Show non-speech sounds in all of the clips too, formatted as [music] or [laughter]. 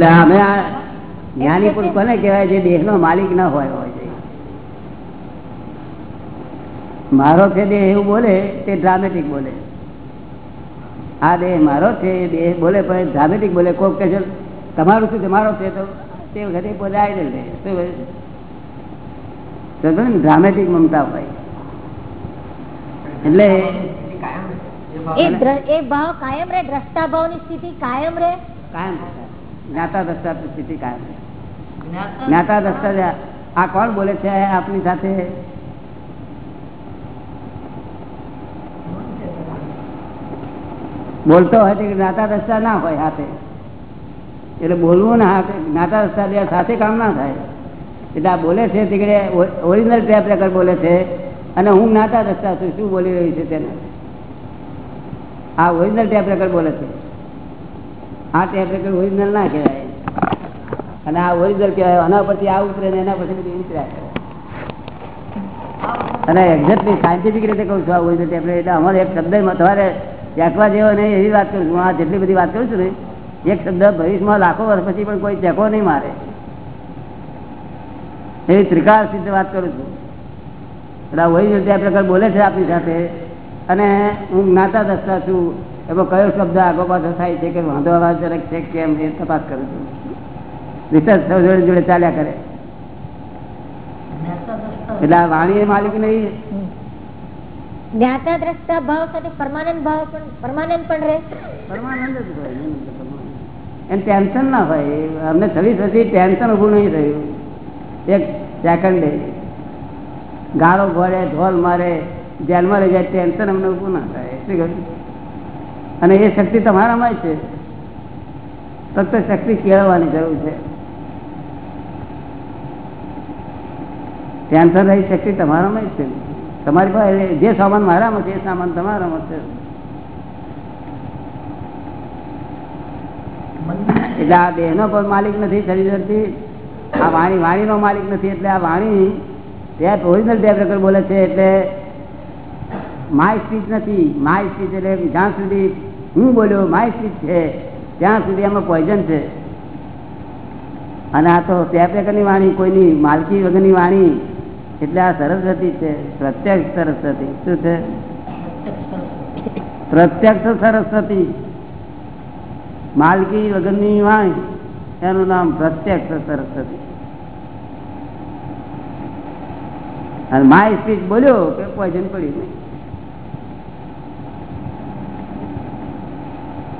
એટલે અમે આ જ્ઞાની પુરુષ કોને કહેવાય જે દેહ નો માલિક ના હોય હોય છે? મારો છે દેહ એવું બોલે તે ડ્રામેટિક બોલે. આ દેહ મારો છે એ દેહ બોલે પણ ડ્રામેટિક બોલે. કોક કહે છે તમારું શું છે? મારો છે તો? તે વખતે પોતે આઈડલ શું ને ડ્રામેટિક મમતા હોય. એટલે એ એ ભાવ કાયમ રે દ્રષ્ટા ભાવની સ્થિતિ કાયમ રે કાયમ જ્ઞાતા દસતા સ્થિતિ કાયમ જ્ઞાતા દસતા આ કોણ બોલે છે? આપની સાથે બોલતો હોય તો જ્ઞાતા દસતા ના હોય હાથે. એટલે બોલવું ના હાથે. જ્ઞાતા દસતા સાથે કામ ના થાય. એટલે આ બોલે છે તે ઓરિજિનલ ટેપ રેકર્ડ બોલે છે. અને હું જ્ઞાતા દસતા છું. શું બોલી રહ્યું છે તેને? આ ઓરિજિનલ ટેપ રેકર્ડ બોલે છે. આ ટેપ રેકર્ડ ઓરિજિનલ ના કહેવાય. અને આ ઓરિજિનલ કહેવાય, આના પરથી આ ઉતરે એના પછી બધી નીકળ્યા અને એક્ઝેક્ટલી સાયન્ટિફિક રીતે કહું છું આ ઓરિજિનલ ટેપ એટલે અમારે એક શબ્દમાં તમારે ચેકવા જેવો નહીં, એવી વાત કરું છું. આ જેટલી બધી વાત કરું છું ને, એક શબ્દ ભવિષ્યમાં લાખો વર્ષ પછી પણ કોઈ ચેકો નહીં મારે. એવી ત્રિકાળ સિદ્ધ વાત કરું છું. એટલે ઓરિજિનલ ટેપ રેકર્ડ બોલે છે આપણી સાથે? અને હું જ્ઞાતા દસતા છું. એમાં કયો શબ્દ આગો પાછો થાય છે કે વાંધો અવાજ છે કેમ એ તપાસ કરું છું. રિસર્ચ જોડે જોડે ચાલ્યા કરે. એટલે આ વાણી એ માલિક નહીં જ્ઞાતા દ્રષ્ટા ભાવ સાથે પરમાનન્ટ ભાવ પણ પરમાનન્ટ પણ રહે. પરમાનંદ જ હોય. એને ટેન્શન ના હોય અમને છવ્વીસ વર્ષથી ટેન્શન ઊભું નહીં થયું. એક સેકન્ડે ગાળો ભરે ઢોલ મારે જેલમાં લઈ જાય ટેન્શન અમને ઉભું ના થાય. શું કહ્યું? અને એ શક્તિ તમારામાં છે. ફક્ત શક્તિ કેળવવાની જરૂર છે. ટેન્શન રહી શક્તિ તમારામાં છે. તમારી પાસે જે સામાન મારામાં છે, એ સામાન તમારામાં છે. એટલે આ દેહનો પણ માલિક નથી, શરીરથી. આ વાણી, વાણીનો માલિક નથી, એટલે આ વાણી ટેપ ઓરિજિનલ ટેપ રેકર્ડ બોલે છે, એટલે માય સ્પીચ નથી. માય સ્પીચ એટલે જ્યાં સુધી હું બોલ્યો માય સ્પીચ છે. ત્યાં સુધી એમાં પોઈઝન છે. અને આ તો પેપેકરની વાણી, કોઈની માલકી વગરની વાણી. એટલે આ સરસ્વતી છે. પ્રત્યક્ષ સરસ્વતી શું છે? પ્રત્યક્ષ સરસ્વતી માલકી વગરની વાણી. એનું નામ પ્રત્યક્ષ સરસ્વતી અને માય સ્પીચ બોલ્યો કે પોઈઝન પડ્યું નહીં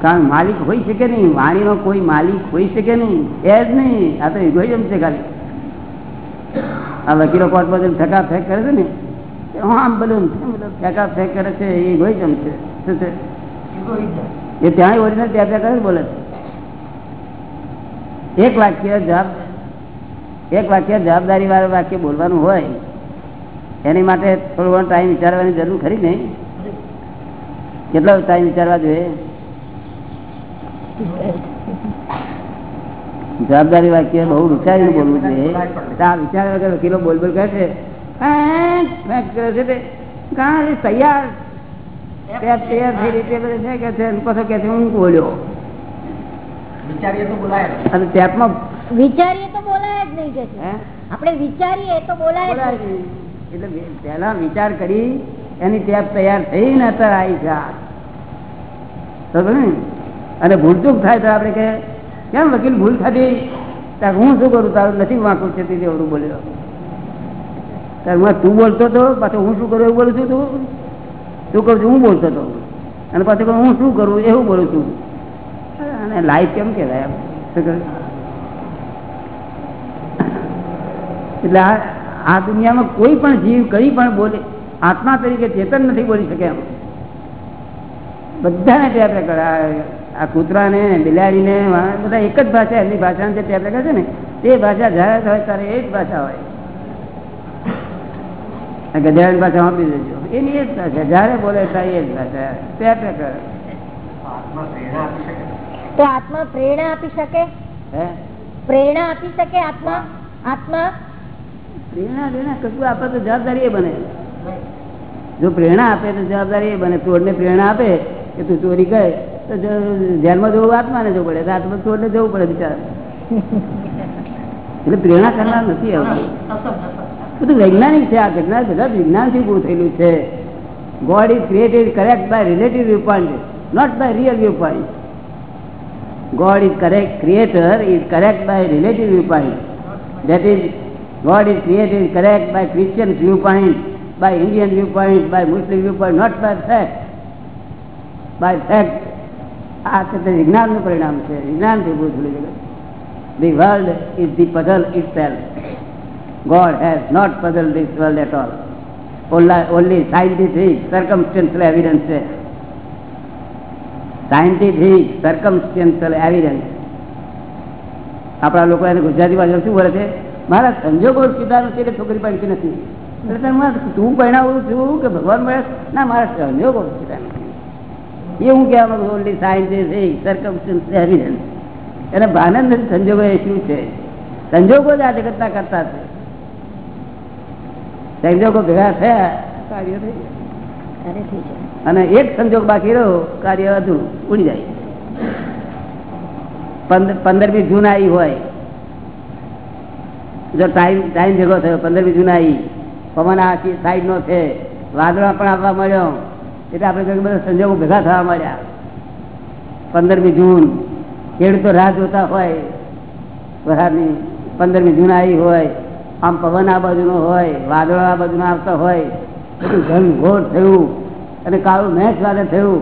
કારણ માલિક હોઈ શકે નહીં, વાણીનો કોઈ માલિક હોઈ શકે નહીં એ જ નહીં. આ તો ઇગોઇઝમ છે ખાલી. આ વકીલો કોર્ટમાં જેમ ઠેકા ફેંક કરે છે ને આમ બધું ઠેકા ફેંક કરે છે, એ ઇગોઇઝમ છે. શું છે? એ ત્યાં ઓરિજિનલ ત્યાં ત્યાં કરે બોલે. છે એક વાક્ય જવાબ, એક વાક્ય જવાબદારી વાળું વાક્ય બોલવાનું હોય, એની માટે થોડો ઘણો ટાઈમ વિચારવાની જરૂર ખરી નહીં. કેટલો ટાઈમ વિચારવા જોઈએ? જવાબદારી વાક્ય બહુ વિચારીને બોલવું છે આ વિચાર વગર વકીલો બોલ બોલ કરે છે. "આ, મેં કરે છે તે, કાં એ તૈયાર. તૈયાર તૈયાર થઈ રીતે બધે કે છે પાછો કે છે હું બોલ્યો. અને ટેપમાં વિચારીએ તો બોલાય જ નહીં કે છે. આપણે વિચારીએ તો બોલાય જ. એટલે પહેલા વિચાર કરી એની ટેપ તૈયાર થઈ ને અત્યારે આવી જા. ને અને ભૂલચૂક થાય તો આપણે કે કેમ વકીલ, ભૂલ થતી? હું શું કરું? તારું નથી વાંકું છે તેથી એવડું બોલ્યો ત્યારે હું તું બોલતો હતો પાછું હું શું કરું એવું બોલું છું તું? શું કરું છું? હું બોલતો હતો અને પાછું કહું, હું શું કરું? એવું બોલું છું. અને લાઈફ કેમ કહેવાય એટલે આ દુનિયામાં કોઈ પણ જીવ, કઈ પણ બોલે, આત્મા તરીકે ચેતન નથી બોલી શકે એમ બધાને ત્યાં રેકર્ડ આ- કૂતરા ને બિલાડી ને બધા એક જ ભાષા એમની ભાષાને જે ટેપ છે ને તે ભાષા હોય ત્યારે એ જ ભાષા હોય. ગધેડાની ભાષા આપી દેજો. એની એ જ ભાષા જયારે બોલે ત્યારે એ જ ભાષા. ટેપ રેકર્ડ તો આત્મા પ્રેરણા આપી શકે? હે? પ્રેરણા આપી શકે આત્મા? આત્મા? પ્રેરણા પ્રેરણા કશું આપે તો જવાબદારી એ બને. જો પ્રેરણા આપે તો જવાબદારી એ બને. ચોરને પ્રેરણા આપે કે તું ચોરી કરે. જેલમાં જવું આત્માને જવું પડે આત્મા ચોરને જવું પડે બિચારા એટલે પ્રેરણા કરનાર નથી બધું વૈજ્ઞાનિક છે આ ઘટના બધા વિજ્ઞાનથી ઉભું થયેલું છે God is created correct by relative view point not by real view point God is correct, creator is correct by relative viewpoint. That is, God is created correct by Christian viewpoint, by Indian viewpoint, by Muslim viewpoint, not by fact. By fact, આ છે વિજ્ઞાન વિજ્ઞાનનું પરિણામ છે. વિજ્ઞાનથી ઊભું થયેલું જગત the world is the puzzle itself God has not puzzle this world at all only scientific circumstantial evidence છે. Scientific circumstantial evidence આપણા લોકો એને ગુજરાતી ભાષા શું બોલે છે? મારા સંજોગો સીધા નથી એટલે છોકરી પાડતી નથી. એટલે તું પરણાવું છું કે ભગવાન મળે? ના, મારા સંજોગો સીધા નથી એ હું કહેવા માંગુ ઓનલી સાયન્ટિફિક સર્કમસ્ટેન્શિયલ એવિડન્સ એને ભાનંદ સંજોગો એ શું છે? સંજોગો જ આ જગતના કરતા છે. સંજોગો ભેગા થયા કાર્ય થઈ જાય અને એક સંજોગ બાકી રહ્યો કાર્ય અધૂરું ઉડી જાય પંદરમી જૂન આવી હોય. જો ટાઈમ ટાઈમ ભેગો થયો પંદરમી જૂન આવી. પવન આ સાઈડ નો છે. વાદળા પણ આવવા મળ્યો એટલે આપણે બધા સંજોગો ભેગા થવા માંડ્યા. પંદરમી જૂન ખેડૂતો રાહ જોતા હોય વરસાદની પંદરમી જૂન આવી હોય, આમ પવન આ બાજુનો હોય, વાદળો આ બાજુનો આવતા હોય, બધું ઘનઘોર થયું અને કાળું મેચ વાદળ થયું,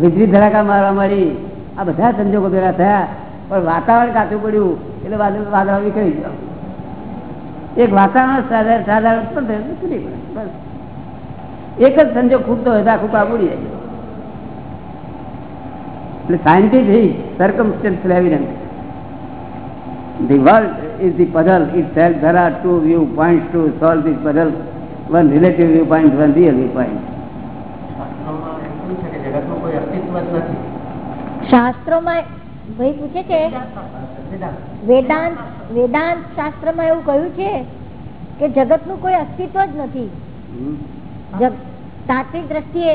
વીજળી ધડાકા મારવા મળી આ બધા સંજોગો ભેગા થયા, પણ વાતાવરણ કાચું પડ્યું, એટલે વાદળ વાદળ વિખરી ગયો. એક વાતાવરણ સાધારણ સાધારણ પણ થયું બસ. એક જ સંજોગ ખૂટતો હોય તો આખું કાબુ ઉડી જાય એટલે scientific circumstantial evidence The world is the puzzle itself. There are two viewpoints to solve this puzzle. One relative viewpoint, one real viewpoint. શાસ્ત્રોમાં ભાઈ પૂછે છે વેદાંત વેદાંત શાસ્ત્રમાં એવું કહ્યું છે કે જગતનું કોઈ અસ્તિત્વ જ નથી તાત્વિક દ્રષ્ટિએ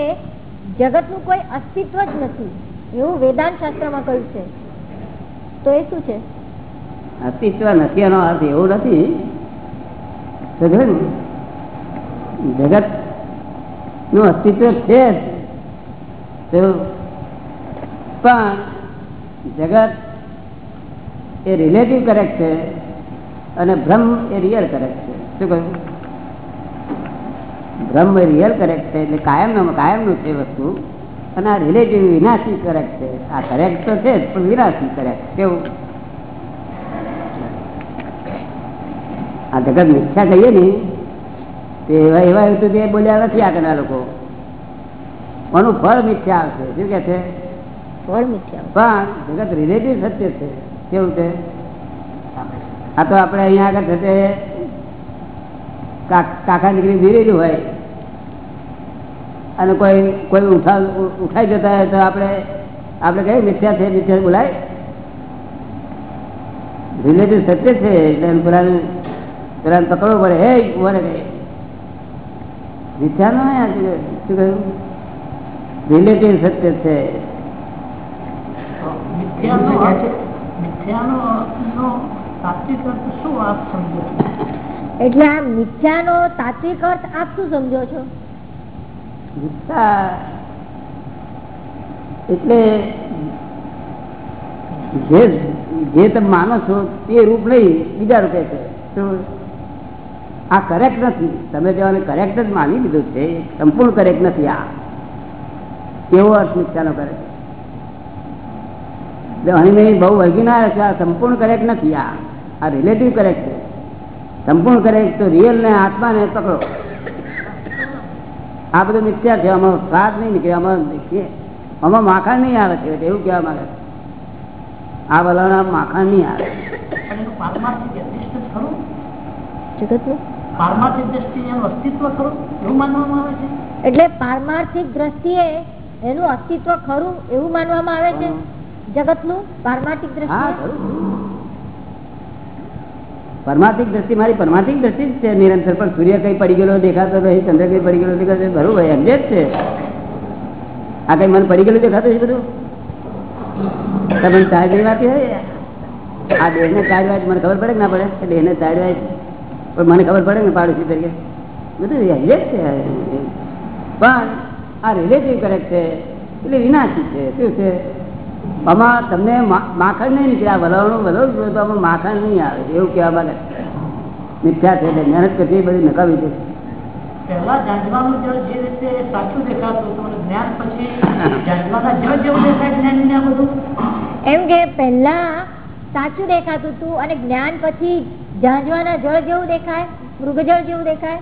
જગતનું કોઈ અસ્તિત્વ જ નથી. એવું વેદાંત શાસ્ત્રમાં કહ્યું છે. તો એ શું છે? અસ્તિત્વ નથી, એનો અર્થ એવો નથી. જગતનું અસ્તિત્વ છે પણ જગત એ રિલેટિવ કરેક્ટ છે અને બ્રહ્મ એ રિયલ કરેક્ટ છે. શું કહ્યું? બ્રહ્મ રિયલ કરેક્ટ છે એટલે કાયમનું કાયમનું છે વસ્તુ. અને આ રિલેટિવ વિનાશી કરેક્ટ છે. આ કરેક્ટ તો છે પણ વિનાશી કરેક્ટ કેવું? આ જગત મિથ્યા કહીએ ને તે એવા એવા હેતુ તે બોલ્યા નથી આગળના લોકો. પણ ફળ મિથ્યા આવશે? શું કે છે? ફળ મિથ્યા પણ જગત રિલેટિવ સત્ય છે. કેવું છે? આ તો આપણે અહીંયા આગળ કા- કાકા દીકરી વિરેલું હોય અને કોઈ કોઈ ઉઠા ઉઠાઈ જતા હોય તો આપણે આપણે કહીએ, મિથ્યા છે, મિથ્યા બોલાય. રિલેટિવ સત્ય છે, એટલે પેલા પકડવો પડે. હે ઊભો રહે મિથ્યા નો શું કહ્યું? રિલેટિવ સત્ય છે. મિથ્યાનો મિથ્યાનો તાત્વિક શું આપ સમજો? એટલે આ મિથ્યાનો તાત્વિક અર્થ આપ શું સમજો છો? મિથ્યા એટલે જે જે તમે માનો છો તે રૂપ નહીં, બીજા રૂપે છે. આ કરેક્ટ નથી. તમે જેવાને કરેક્ટ જ માની લીધું છે. સંપૂર્ણ કરેક્ટ નથી આ. એવો અર્થ મિથ્યાનો કરે હણીમેં બહુ વળગી ના છે. આ સંપૂર્ણ કરેક્ટ નથી આ. આ રિલેટિવ કરેક્ટ છે. સંપૂર્ણ કરે તો રિયલ ને આત્માને પકડો. આ બધું મિથ્યા છે આમાં સ્વાદ નહીં નીકળે આમાં આમાં માખણ નહીં આવે છે એવું કહેવા માંગે આ વલણ માખણ નહીં આવે. એનું પારમાર્થિક પારમાર્થિક દ્રષ્ટિએ એનું અસ્તિત્વ ખરું? એવું માનવામાં આવે છે? એટલે પારમાર્થિક દ્રષ્ટિએ એનું અસ્તિત્વ ખરું એવું માનવામાં આવે છે જગતનું પારમાર્થિક હા દ્રષ્ટિએ ખરું. પરમાર્થિક દ્રષ્ટિ મારી પરમાર્થિક દ્રષ્ટિ જ છે, નિરંતર પણ સૂર્ય કઈ પડી ગયેલો દેખાતો નથી, ચંદ્ર કઈ પડી ગયેલો દેખાતો નથી. ભાઈ, એમ જ છે. આ કઈ મને પડી ગયેલું દેખાતું છે બધું? તમે ચાર જેવી વાત છે આ દેહ ને ચાડવા મને ખબર પડે કે ના પડે? દેહ ને ચાડવા પણ મને ખબર પડે ને પાડોશી તરીકે? બધું એક્ઝેક્ટ છે. પણ આ રિલેટિવ કરેક્ટ છે, એટલે વિનાશી છે. શું છે? આમાં તમને માખણ નહીં નીકળ્યા આ વલણું વલણ જો તો આમાં માખણ નહીં આવે. એવું કહેવા માટે મિથ્યા છે એટલે મહેનત કરતી બધી નકામી છે. પહેલા જાણવાનું જળ જે રીતે સાચું દેખાતું જ્ઞાન પછી જાણવાના જળ જેવું દેખાય જ્ઞાન બધું? એમ કે પહેલા સાચું દેખાતું હતું અને જ્ઞાન પછી જાંજવાના જળ જેવું દેખાય મૃગજળ જેવું દેખાય?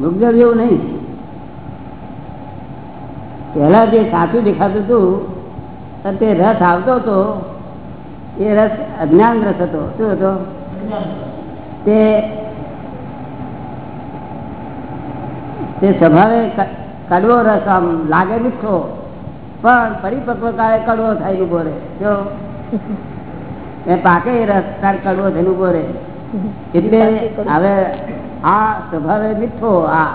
મૃગજળ જેવું નહીં. પહેલા જે સાચું દેખાતું હતું તો રસ આવતો હતો, એ રસ અજ્ઞાન રસ હતો. શું હતો? તે સ્વભાવે કડવો રસ આમ લાગે મીઠો, પણ પરિપક્વ કાળે કડવો થાય ઊભો રહે જો? એ પાકે એ રસ, તાર કડવો થઈને ઊભો રહે એટલે હવે આ સ્વભાવે મીઠો, આ,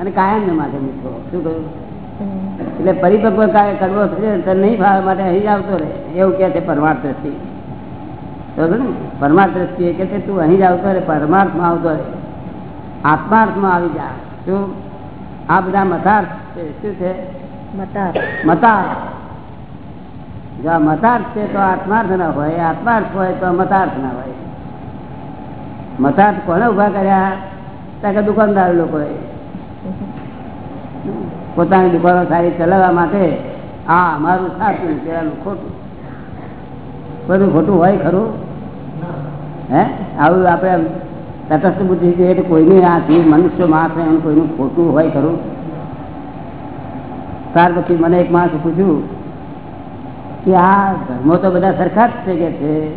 અને કાયમ ને માટે મીઠો. શું કહ્યું? એટલે પરિપક્વ કાર્ય કરવો થશે તો નહીં ફાવે માટે અહીં જ આવતો રહે. એવું કે છે પરમાર્થ દ્રષ્ટિ. પરમાર્થ દ્રષ્ટિએ કે છે તું અહીં જ આવતો રહે પરમાર્થમાં આવતો રહે. આત્માર્થમાં આવી જા. શું? આ બધા મથાર્થ છે. શું છે? મતાર મતાર્થ જો આ મતાર્થ છે તો આત્માર્થ ના હોય આત્માર્થ હોય તો મતાર્થ ના હોય. મતાર્થ કોને ઊભા કર્યા? ત્યાં કે દુકાનદાર લોકોએ. પોતાની દુકાનો સારી ચલાવવા માટે આ અમારું સાચું પેલાનું ખોટું. બધું ખોટું હોય ખરું? હે? આવું આપણે તટસ્થ બુદ્ધિ છે એટલે કોઈની આ જીવ મનુષ્ય માણસ એમ કોઈનું ખોટું હોય ખરું? ત્યાર પછી મને એક માણસ પૂછ્યું કે આ ધર્મો તો બધા સરખા જ છે કે છે?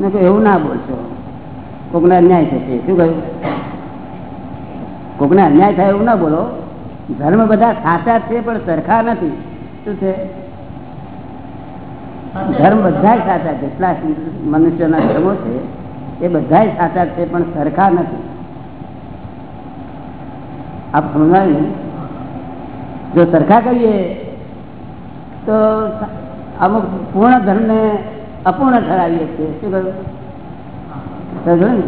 મેં કહ્યું એવું ના બોલશો. કોકને અન્યાય થશે. શું કહ્યું? કોકને અન્યાય થાય એવું ના બોલો. ધર્મ બધા સાચા છે, પણ સરખા નથી. શું છે? ધર્મ બધા સાચા છે. મનુષ્યના ધર્મો છે, એ બધા સાચા છે, પણ સરખા નથી. આપ સમજાયું? જો સરખા કરીએ, તો અમુક પૂર્ણ ધર્મને અપૂર્ણ ઠરાવીએ છીએ. શું કહ્યું? ને?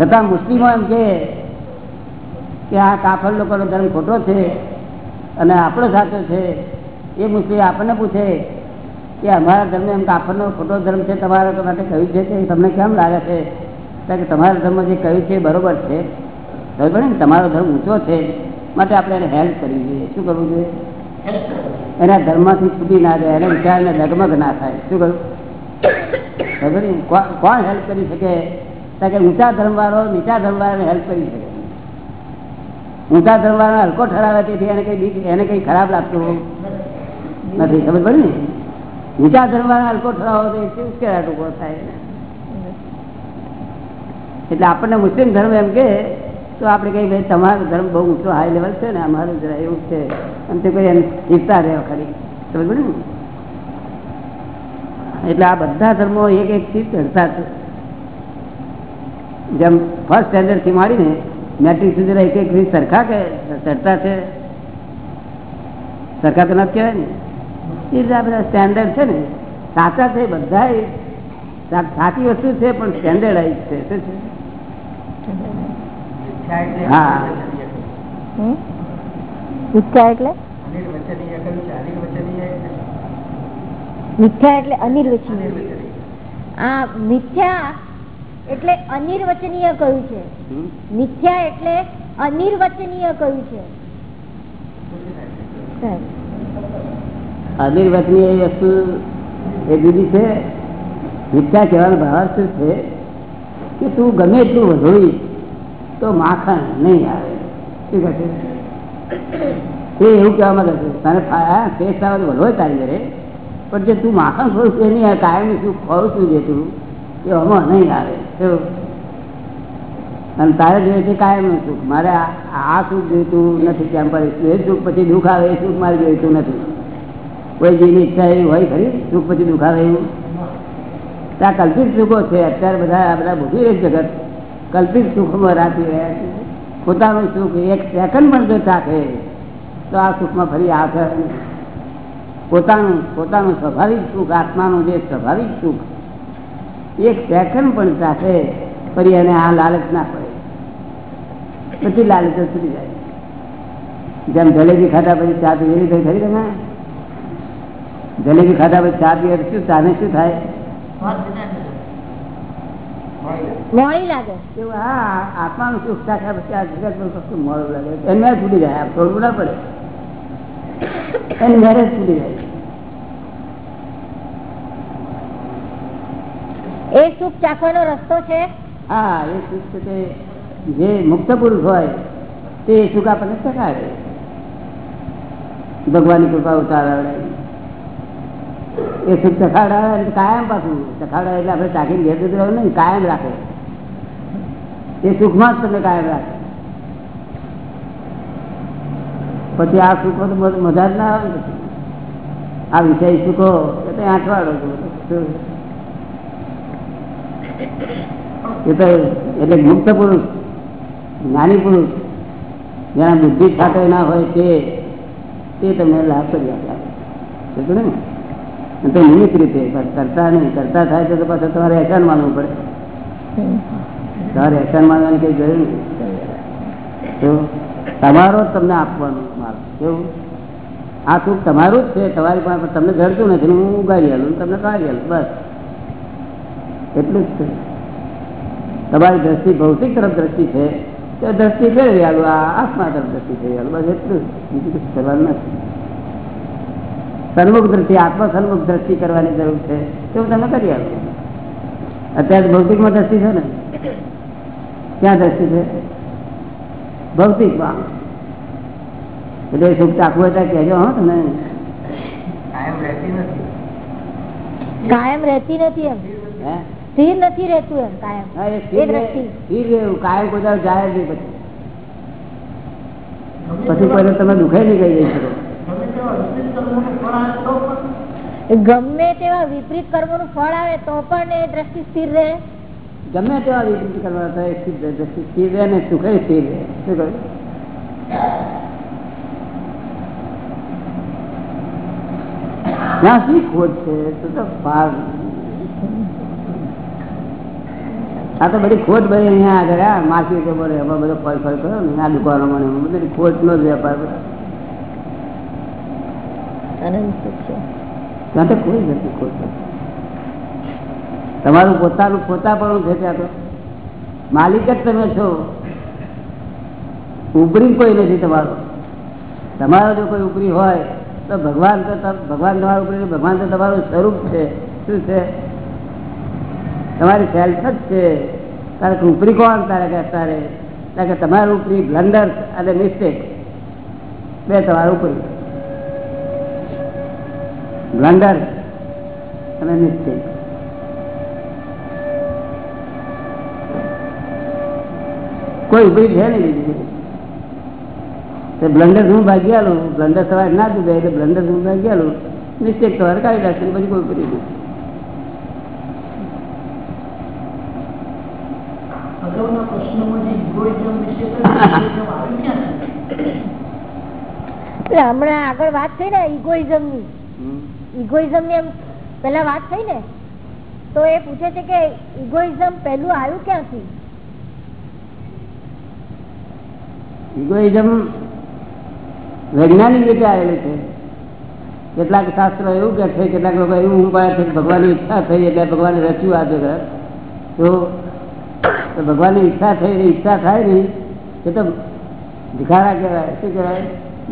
છતાં મુસ્લિમો એમ કે કે આ કાફર લોકોનો ધર્મ ખોટો છે અને આપણો સાચો છે, એ મુસ્લિમ આપણને પૂછે કે અમારા ધર્મ એમ કાફરનો ખોટો ધર્મ છે, તમારા માટે કહ્યું છે કે તમને કેમ લાગે છે? કારણ કે તમારા ધર્મ જે કહ્યું છે બરોબર છે. બરોબર ને તમારો ધર્મ ઊંચો છે, માટે આપણે એને હેલ્પ કરવી જોઈએ. શું કરવું જોઈએ? એના ધર્મમાંથી છૂટી ના જાય, એને વિચારને ડગમગ ના થાય. શું કરવું? કો- કોણ હેલ્પ કરી શકે? કારણ કે ઊંચા ધર્મવાળો નીચા ધર્મવાળાને હેલ્પ કરી શકે. ઊંચા ધરવાનો હલકો ઠરાવે તેથી એને કઈ એને કઈ ખરાબ લાગતું નથી ખબર પડે ને? ઊંચા ધરવાનો હલકો ઠરાવો તો ઉશ્કેરાટ ઊભો થાય એટલે આપણને મુસ્લિમ ધર્મ એમ કે, તો આપણે કહીએ ભાઈ તમારો ધર્મ બહુ ઊંચો હાઈ લેવલ છે ને અમારું જરા એવું છે. એમ તે કોઈ ઈચ્છા રહ્યો ખરી સમજ પડે ને? એટલે આ બધા ધર્મો એક એક ચીજ ચડતા છે. જેમ ફર્સ્ટ સ્ટેન્ડર્ડથી માંડીને મેટ્રિક સુધી એક એક થી સરખા કે ચડતા છે સરખા તો નથી કહેવાય ને એ રીતે આ બધા સ્ટેન્ડર્ડ છે ને સાચા છે બધા સાચી વસ્તુ છે પણ સ્ટેન્ડર્ડાઇઝ છે શું છે હા હમ? મિથ્યા એટલે? મિથ્યા એટલે અનિર્વચનીય. આ મિથ્યા એટલે અનિર્વચનીય કહ્યું છે? મિથ્યા એટલે અનિર્વચનીય કહ્યું છે. અનિર્વચનીય વસ્તુ એ જુદી છે મિથ્યા કહેવાનો ભાવ શું છે કે તું ગમે એટલું વધોઈ તો માખણ નહીં આવે શું કહે છે એ એવું કહેવા માંગે છે તને ટેસ્ટ આવે વધોય તારી ઘરે પણ જે તું માખણ ખોરું છું એની આવે શું ખોરું છું જે તું એ આમાં નહીં આવે? અને તારે જોઈએ છે કાયમ સુખ મારે આ સુખ જોઈતું નથી કેમ પર. એ સુખ પછી દુઃખ આવે, એ સુખ મારે જોઈતું નથી. કોઈ જેની ઈચ્છા એવી હોય ખરી? સુખ પછી દુઃખ આવે એવું? ત્યાં કલ્પિત સુખો છે. અત્યારે બધા આ બધા ભૂખી એક જગત. કલ્પિત સુખમાં રાખી રહ્યા છે. પોતાનું સુખ એક સેકન્ડ પણ જો ચાખે, તો આ સુખમાં ફરી આવશે પોતાનું પોતાનું સ્વાભાવિક સુખ, આત્માનું જે સ્વાભાવિક સુખ એક સેકન્ડ પણ સાથે ફરી એને આ લાલચ ના પડે. પછી લાલચ છૂટી જાય. જેમ જલેબી ખાધા પછી ચા પીવી થઈ ખરી તમે જલેબી ખાધા પછી ચા પીવે શું ચાને શું થાય? મોડી લાગે. એવું હા આત્માનું સુખ ચાખ્યા પછી આ જગતનું કશું મોડું લાગે? એને છૂટી જાય થોડું ના પડે. એને છૂટી જાય. એ સુખ ચાખવાનો રસ્તો છે? હા, એ સુખ છે તે જે મુક્ત પુરુષ હોય, તે સુખ આપણને ચખાડે. ભગવાનની કૃપા ઉતારાવે એ સુખ ચખાડાવે કાયમ પાછું. ચખાડાવે એટલે આપણે ચાખીને ઘેર જતું રહ્યું નહીં, કાયમ રાખે. એ સુખમાં જ તમને કાયમ રાખે. પછી આ સુખો તો મજા જ ના આવે આ વિષય સુખો એટલે આંઠવાડો. એટલે મુક્ત પુરુષ, જ્ઞાની પુરુષ, જેના બુદ્ધિ ખાતે ના હોય તે તમને લાભ કરી આપે. ને? તો નિમિત્ત રીતે કરતા નહીં, કરતા થાય તો પાછું તમારે એહસાન માનવું પડે. તમારે એહસાન માનવાની કઈ જરૂર નથી. તમારો તમને આપવાનો માલ કેવું? આ સુખ તમારું જ છે, તમારી પાસે તમને જડતું નથી. હું ઉગાડી તમને કાઢી આલું, બસ. એટલું જ છે. તમારી દ્રષ્ટિ ભૌતિક તરફ દ્રષ્ટિ છે તો દ્રષ્ટિ ફેરવી આલું આ આત્મા તરફ દ્રષ્ટિ ફેરવી આલું બસ એટલું બીજું કશું કરવાનું નથી. સન્મુખ દ્રષ્ટિ આત્મ સન્મુખ દ્રષ્ટિ કરવાની જરૂર છે તેવું તમે કરી આલો અત્યારે ભૌતિકમાં દ્રષ્ટિ છે ને? ક્યાં દ્રષ્ટિ છે? ભૌતિકમાં. એટલે સુખ ચાખવું હતા ત્યાં કહેજો હા તમે. કાયમ રહેતી નથી એમ. હે? સ્થિર નથી રહેતું એમ કાયમ. એ દ્રષ્ટિ. સ્થિર રહેવું કાયમ દાડો જાય નહીં પછી. પછી પહેલા તમે દુખાઈ નહીં ગઈ જઈ ગમે તેવા વિપરીત કર્મોનું ફળ આવે તો પણ એ દ્રષ્ટિ સ્થિર રહે. ગમે તેવા વિપરીત થાય દ્રષ્ટિ સ્થિર રહે ને સુખે સ્થિર રહે. શું કહ્યું? ત્યાં શી ખોટ છે તો તો પાર આ તો બધી ખોટ બધી અહીંયા આગળ આ માર્કેટો બોલે એમાં બધો ફળ ફળ કર્યો ને આ દુકાનો મને બધી ખોટ નો જ વેપાર ત્યાં તો કોઈ નથી ખોટ. તમારું પોતાનું પોતા પણ છે ત્યાં તો. માલિક જ તમે છો. ઉપરી કોઈ નથી તમારો. તમારો જો કોઈ ઉપરી હોય તો ભગવાન તો ભગવાન તમારું ઉપરી ભગવાન તો તમારું સ્વરૂપ છે. શું છે? તમારી સેલ્ફ જ છે. તારે ઉપરી કોણ? તારે કે તારે કે તમારું ઉપરી બ્લન્ડર અને મિસ્ટેક બે તમારું ઉપરી. બ્લન્ડર અને મિસ્ટેક કોઈ ઉપરી છે નહીં બીજી બ્લન્ડર હું ભાગી આલું બ્લન્ડર સવારે ના દીધું એટલે બ્લન્ડર હું ભાગી આલું મિસ્ટેક તમારે કાઢી નાખશે પછી કોઈ ઉપરી નહીં અગાઉના પ્રશ્નોમાં જે egoism વિશે કહ્યું, egoism આવ્યું ક્યાંથી? એટલે હમણાં આગળ વાત થઈ ને ઇગોઇઝમની ઇગોઇઝમની એમ પેલા વાત થઈ ને તો એ પૂછે છે કે ઇગોઇઝમ પહેલું આવ્યું ક્યાંથી? ઇગોઇઝમ વૈજ્ઞાનિક રીતે આવેલું છે. કેટલાક શાસ્ત્ર એવું કે છે કેટલાક લોકો એવું ઉપાય છે કે ભગવાનની ઈચ્છા થઈ એટલે ભગવાને રચ્યું આ જગત તો ભગવાનની ઈચ્છા થઈ ઈચ્છા થાય નહીં એ તો ભિખારા કહેવાય. શું કહેવાય?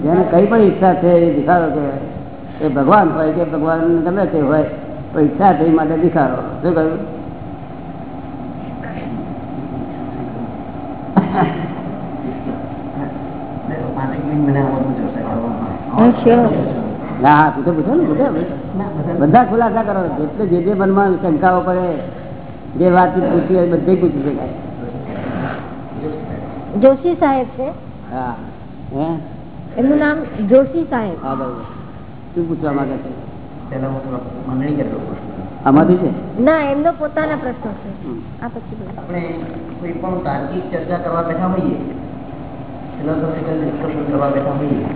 જેને કઈ પણ ઈચ્છા છે એ ભિખારો કહેવાય. એ ભગવાન હોય કે ભગવાન ગમે તે હોય પણ ઈચ્છા થઈ માટે ભિખારો. શું કહ્યું? હા, પૂછો પૂછો ને પૂછો. બધા ખુલાસા કરો. જેટલે જે જે મનમાં શંકાઓ પડે જે વાતચીત પૂછી હોય બધી પૂછી શકાય. જોશી સાહેબ છે? હા. એમનું નામ જોશી સાહેબ. હા બરોબર. શું પૂછવા માંગે છે? આમાંથી છે? ના એમનો પોતાના પ્રશ્નો છે. આ પછી આપણે કોઈ પણ તાર્કિક ચર્ચા કરવા બેઠા હોઈએ ફિલોસોફિકલ ડિસ્કશન કરવા બેઠા હોઈએ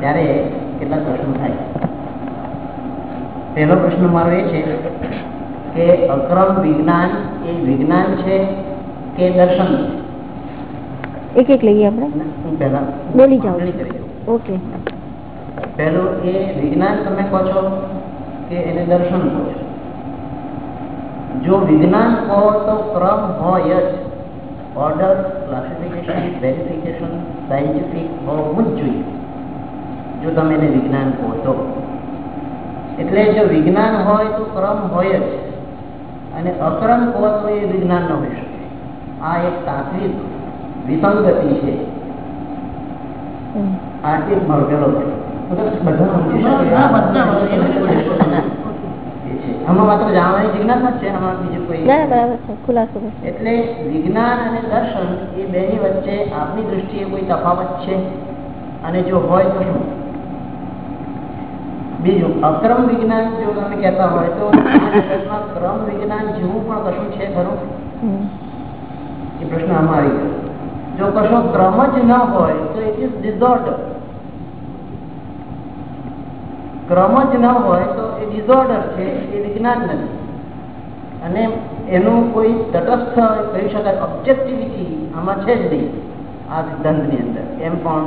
ત્યારે કેટલાક પ્રશ્નો થાય? પહેલો પ્રશ્ન મારો એ છે કે અક્રમ વિજ્ઞાન એ વિજ્ઞાન છે કે દર્શન છે? એક એક લઈએ આપણે? બોલી જાઓ. ઓકે. પહેલું એ વિજ્ઞાન તમે કહો છો કે એને દર્શન કહો છો? જો વિજ્ઞાન કહો તો ક્રમ હોય જ. ઓર્ડર ક્લાસિફિકેશન વેરિફિકેશન સાયન્ટિફિક હોવું જ જોઈએ. જો તમે એને વિજ્ઞાન કહો તો. એટલે જો વિજ્ઞાન હોય તો ક્રમ હોય જ. અને અક્રમ કહો તો એ વિજ્ઞાન ન હોઈ શકે. આ એક તાત્વિક વિસંગતિ છે. આ એક. એટલે વિજ્ઞાન અને દર્શન એ વચ્ચે આપની દૃષ્ટિએ કોઈ તફાવત છે? અને જો હોય તો શું? બીજું અક્રમ વિજ્ઞાન જો તમે કહેતા હોય તો ક્રમ વિજ્ઞાન જેવું પણ કશું છે ખરું? એ પ્રશ્ન આમાં આવી ગયો. જો કશો ક્રમ જ ન હોય, તો ઇટ ઇઝ ડિઝોર્ડર ક્રમ જ ન હોય, તો એ ડિઝોર્ડર છે, એ વિજ્ઞાન નથી. અને એનું કોઈ તટસ્થ કહી શકાય ઓબ્જેક્ટિવિટી આમાં છે જ નહીં આ સિદ્ધાંતની અંદર. એમ પણ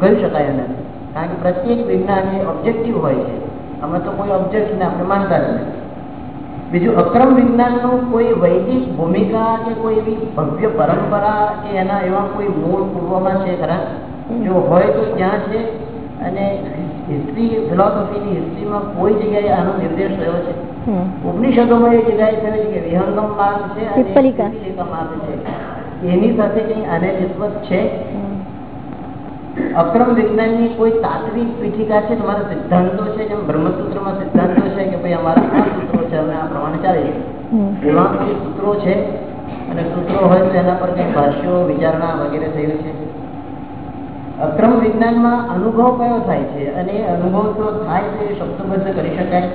કહી શકાય નથી કારણ કે પ્રત્યેક વિજ્ઞાન એ ઓબ્જેક્ટિવ હોય છે. અમે તો કોઈ ઓબ્જેક્ટને આપણે માનતા જ નથી. બીજું અક્રમ વિજ્ઞાનનું કોઈ વૈદિક ભૂમિકા કે કોઈ એવી ભવ્ય પરંપરા કે એના એવા કોઈ મૂળ પૂર્વમાં છે ખરા જો હોય તો ત્યાં છે અને હિસ્ટ્રી ફિલોસોફીની હિસ્ટ્રીમાં કોઈ જગ્યાએ આનો નિર્દેશ થયો છે. ઉપનિષદોમાં એ જગ્યાએ થયો છે કે વિહંગમ માર્ગ છે અને પિપ્પલિકા. પિપ્પલિકા માર્ગ છે એની સાથે કંઈ આને નિસ્બત છે. અક્રમ વિજ્ઞાનની કોઈ તાત્વિક પીઠિકા છે? તમારા સિદ્ધાંતો છે જેમ બ્રહ્મસૂત્રમાં સિદ્ધાંતો છે કે ભાઈ અમારા આ સૂત્રો છે અમે આ પ્રમાણે ચાલીએ એવા કોઈ સૂત્રો છે અને સૂત્રો હોય તો એના પર કંઈ ભાષ્યો વિચારણા વગેરે થયું છે? અક્રમ વિજ્ઞાનમાં અનુભવ કયો થાય છે? અને એ અનુભવ તો થાય તો એ શબ્દબદ્ધ કરી શકાય.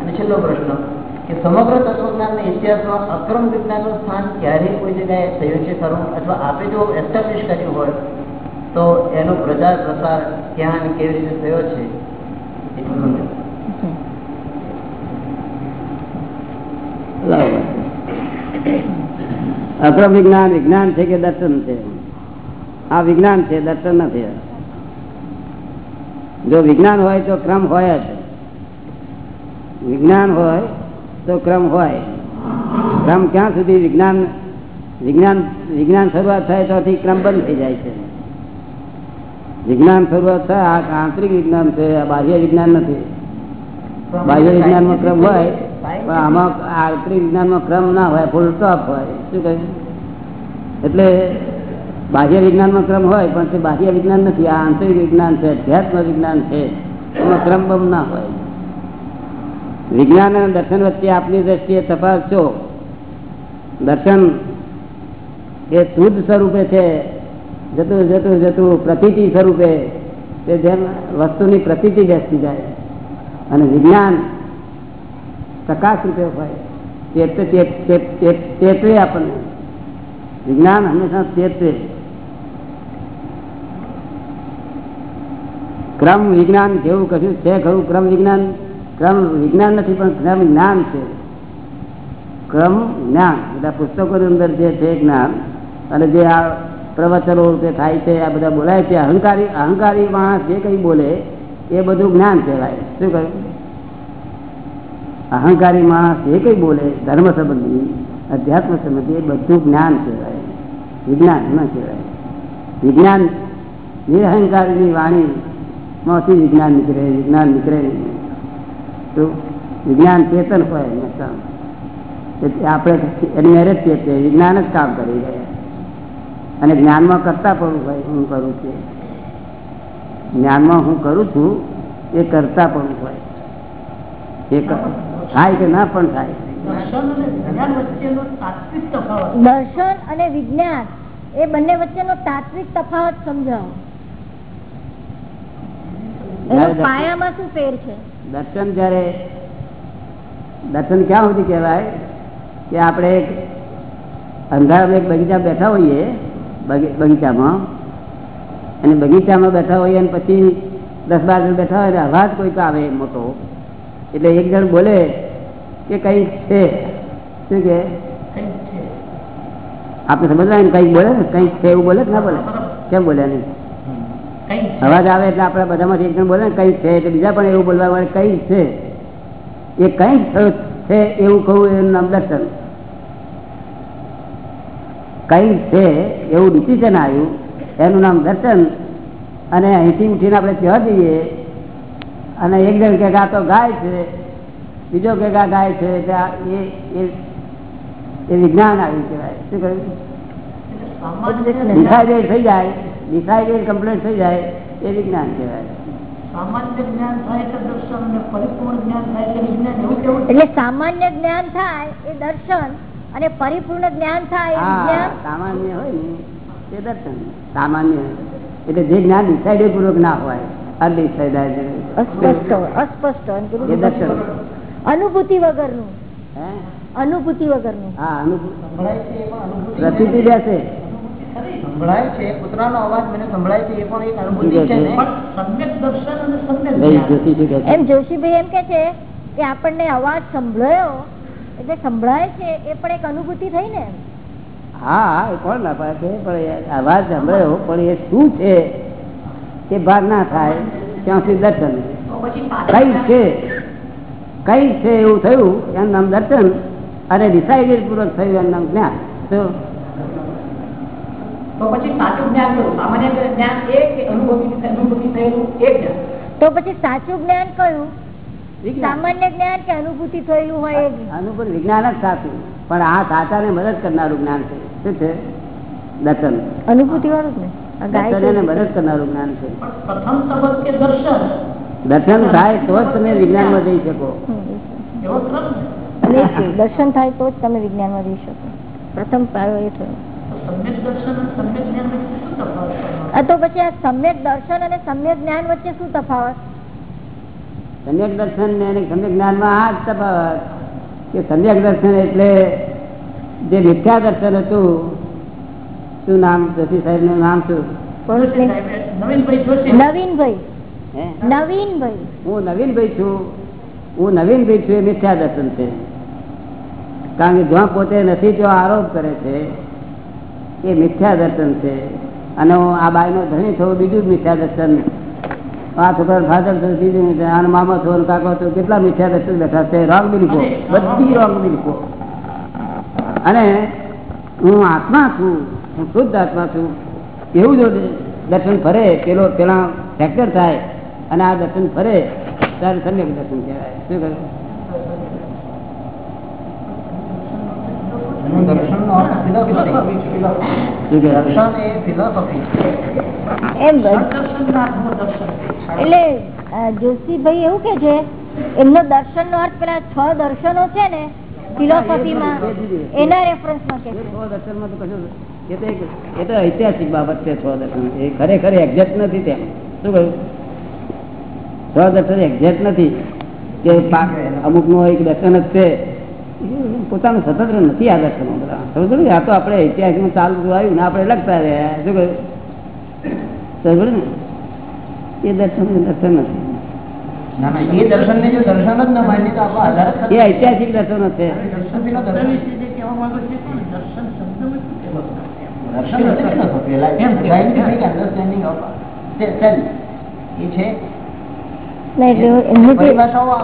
અને છેલ્લો પ્રશ્ન કે સમગ્ર તત્વજ્ઞાનના ઇતિહાસમાં અક્રમ વિજ્ઞાનનું સ્થાન ક્યારેય કોઈ જગ્યાએ થયું છે ખરું? અથવા આપે જો એસ્ટાબ્લિશ કર્યું હોય તો એનો પ્રચાર પ્રસાર ક્યાં કેવી રીતે થયો છે? અક્રમ વિજ્ઞાન વિજ્ઞાન છે કે દર્શન છે? આ વિજ્ઞાન છે, દર્શન નથી જો વિજ્ઞાન હોય તો ક્રમ હોય જ. વિજ્ઞાન હોય તો ક્રમ હોય. ક્રમ ક્યાં સુધી વિજ્ઞાન વિજ્ઞાન વિજ્ઞાન શરૂઆત થાય તો ક્રમ બંધ થઈ જાય છે. વિજ્ઞાન શરૂઆત થાય, આ આંતરિક વિજ્ઞાન છે, આ બાહ્ય વિજ્ઞાન નથી. બાહ્ય વિજ્ઞાનમાં ક્રમ હોય, પણ આમાં આંતરિક વિજ્ઞાનમાં ક્રમ ના હોય ફૂલ સ્ટોપ હોય. શું કહે એટલે બાહ્ય વિજ્ઞાનમાં ક્રમ હોય, પણ તે બાહ્ય વિજ્ઞાન નથી. આ આંતરિક વિજ્ઞાન છે, અધ્યાત્મ વિજ્ઞાન છે. એમાં ક્રમ બમ ના હોય. વિજ્ઞાન અને દર્શન વચ્ચે આપની દ્રષ્ટિએ તપાસ છો દર્શન એ શુદ્ધ સ્વરૂપે છે. જતું જતું જતું પ્રતિતિ સ્વરૂપે તે જેમ વસ્તુની પ્રતિતિ બેસતી જાય અને વિજ્ઞાન પ્રકાશ રૂપે હોય ચેત ચેત ચેત ચેત ચેતવે આપણને. વિજ્ઞાન હંમેશા ચેતવે ક્રમ વિજ્ઞાન જેવું કશું છે ખરું? ક્રમ વિજ્ઞાન ક્રમ વિજ્ઞાન નથી, પણ ક્રમ જ્ઞાન છે. ક્રમ જ્ઞાન. બધા પુસ્તકોની અંદર જે છે જ્ઞાન, અને જે આ પ્રવચનો રૂપે થાય છે, આ બધા બોલાય છે. અહંકારી અહંકારી માણસ જે કંઈ બોલે, એ બધું જ્ઞાન કહેવાય. શું કહ્યું? અહંકારી માણસ જે કંઈ બોલે, ધર્મ સંબંધી, અધ્યાત્મ સંબંધી, એ બધું જ્ઞાન કહેવાય. વિજ્ઞાન ન કહેવાય. વિજ્ઞાન, નિરહંકારીની વાણીમાંથી વિજ્ઞાન નીકળે વિજ્ઞાન નીકળે નહીં. તો વિજ્ઞાન ચેતન હોય આપણે એની મેરેજ છે વિજ્ઞાન જ કામ કરી રહ્યા અને જ્ઞાનમાં કરતા પડું હોય હું કરું છું. જ્ઞાનમાં હું કરું છું એ કરતા પણ હોય એ થાય કે ના પણ થાય. દર્શન અને વિજ્ઞાન એ બંને વચ્ચેનો તાત્વિક તફાવત સમજાવો. પાયામાં શું ફેર છે? દર્શન જ્યારે દર્શન ક્યાં સુધી કહેવાય? કે આપણે અંધારામાં એક બગીચા બેઠા હોઈએ બગીચામાં. અને બગીચામાં બેઠા હોય અને પછી દસ બાર જણ બેઠા હોય અવાજ કોઈક આવે મોટો. એટલે એક જણ બોલે કે કંઈક છે. શું કે? આપણે સમજવા ને કંઈક બોલે ને? કંઈક છે એવું બોલે ના બોલે? કેમ બોલે નહીં? અવાજ આવે એટલે આપણે બધામાંથી એક જણ બોલે ને કંઈક છે એટલે બીજા પણ એવું બોલવા વાળે કંઈક છે. એ કંઈક છે એવું કહું એનું નામ દર્શન. કંઈક છે એવું ડિસિઝન આવ્યું એનું નામ દર્શન. અને અહીંથી ઉઠીને આપણે કહેવા જઈએ. અને એક જણ કે આ તો ગાય છે. બીજો કે આ ગાય છે. એ એ- એ વિજ્ઞાન આવ્યું કહેવાય. શું કહ્યું? એટલે થઈ જાય. ડિસાઇડેડ કમ્પ્લીટ થઈ જાય. એ વિજ્ઞાન કહેવાય? એટલે સામાન્ય જ્ઞાન થાય એ દર્શન. અને પરિપૂર્ણ જ્ઞાન થાય સામાન્ય હોય ને તે દર્શન. સામાન્ય એટલે જે જ્ઞાન ડિસાઇડેડ પૂર્વક ના હોય અસ્પષ્ટ અસ્પષ્ટ દર્શન. અનુભૂતિ વગરનું. નું અનુભૂતિ વગરનું. હા અનુભૂતિ. પ્રતિતિ બેસે. સંભળાય છે. કૂતરાનો અવાજ મને સંભળાય છે. એ પણ એક અનુભૂતિ છે ને? પણ સમ્યક દર્શન અને સમ્યક એમ જોશીભાઈ એમ કે છે કે આપણને અવાજ સંભળાયો એટલે સંભળાય છે એ પણ એક અનુભૂતિ થઈ ને હા એ કોણ ના પાડે છે? પણ અવાજ સંભળાયો પણ એ શું છે? એ ભાર ના થાય ત્યાં સુધી દર્શન. તો પછી પાછળ કઈ છે? કઈ છે એવું થયું એનું નામ દર્શન અને ડિસાઇડેડ પૂર્વક થયું એનું નામ જ્ઞાન. તો? તો પછી સાચું જ્ઞાન કયું? સામાન્ય જ્ઞાન એ કે અનુભૂતિ અનુભૂતિ થયેલું એ જ્ઞાન? તો પછી સાચું જ્ઞાન કયું? સામાન્ય જ્ઞાન કે અનુભૂતિ થયેલું હોય એ જ? આનું પણ વિજ્ઞાન જ સાચું. પણ આ સાચાને મદદ કરનારું જ્ઞાન છે. શું છે? દર્શન. અનુભૂતિ વાળું ને? દર્શન મદદ કરનારું જ્ઞાન છે. પ્રથમ તબક્કે દર્શન. દર્શન થાય તો જ તમે વિજ્ઞાનમાં જઈ શકો. દર્શન થાય તો જ તમે વિજ્ઞાનમાં જઈ શકો. પ્રથમ પાયો એ થયો. તો સમ્યક દર્શન અને સમ્યક જ્ઞાન વચ્ચે શું તફાવત કરવાનો? આ તો પછી આ સમ્યક દર્શન અને સમ્યક જ્ઞાન વચ્ચે શું તફાવત? સમ્યક દર્શન ને અને સમ્યક જ્ઞાનમાં આ જ તફાવત કે સમ્યક દર્શન એટલે જે મિથ્યા દર્શન હતું શું નામ જોશી સાહેબનું નામ શું? નવીનભાઈ. નવીનભાઈ. હું? નવીનભાઈ. છું. હું નવીનભાઈ છું એ મિથ્યા દર્શન છે. કારણ કે જ્યાં પોતે નથી ત્યાં આરોપ કરે છે એ મિથ્યા દર્શન છે. અને હું આ બાઈનો ધણી થવું બીજું જ મિથ્યા દર્શન આ છોકરા ફાધર થયું અને મામા થયો કાકો થયો કેટલા મીઠા દર્શન બેઠા છે રોંગ બિલકો બધી રોંગ બિલકો અને હું આત્મા છું હું શુદ્ધ આત્મા છું. એવું જો દર્શન ફરે પેલો પેલા ફ્રેક્ચર થાય અને આ દર્શન ફરે ત્યારે સમ્યક દર્શન કહેવાય? શું કહ્યું. એમ દર્શન એટલે જોશીભાઈ એવું કે છે એમનો દર્શન નો અર્થ પેલા છ દર્શનો છે ને ફિલોસોફીમાં એના રેફરન્સમાં કે એ છે છ તો કશું એ તો ઐતિહાસિક બાબત છે છ દર્શન એ ખરેખર એક્ઝેક્ટ નથી ત્યાં શું કહ્યું? છ દર્શન એક્ઝેક્ટ નથી. કે અમુકનું એક દર્શન જ છે. પોતાનું સ્વતંત્ર નથી આ દર્શનો બધા. આ તો આપણે ઐતિહાસિક ચાલુ આવ્યું ને આપણે લખતા રહ્યા. શું કહ્યું? ને? એ દર્શન દર્શન નથી. ના એ જો દર્શન જ ન માનીએ તો આપણો આધાર જ એ ઐતિહાસિક દર્શનો હશે.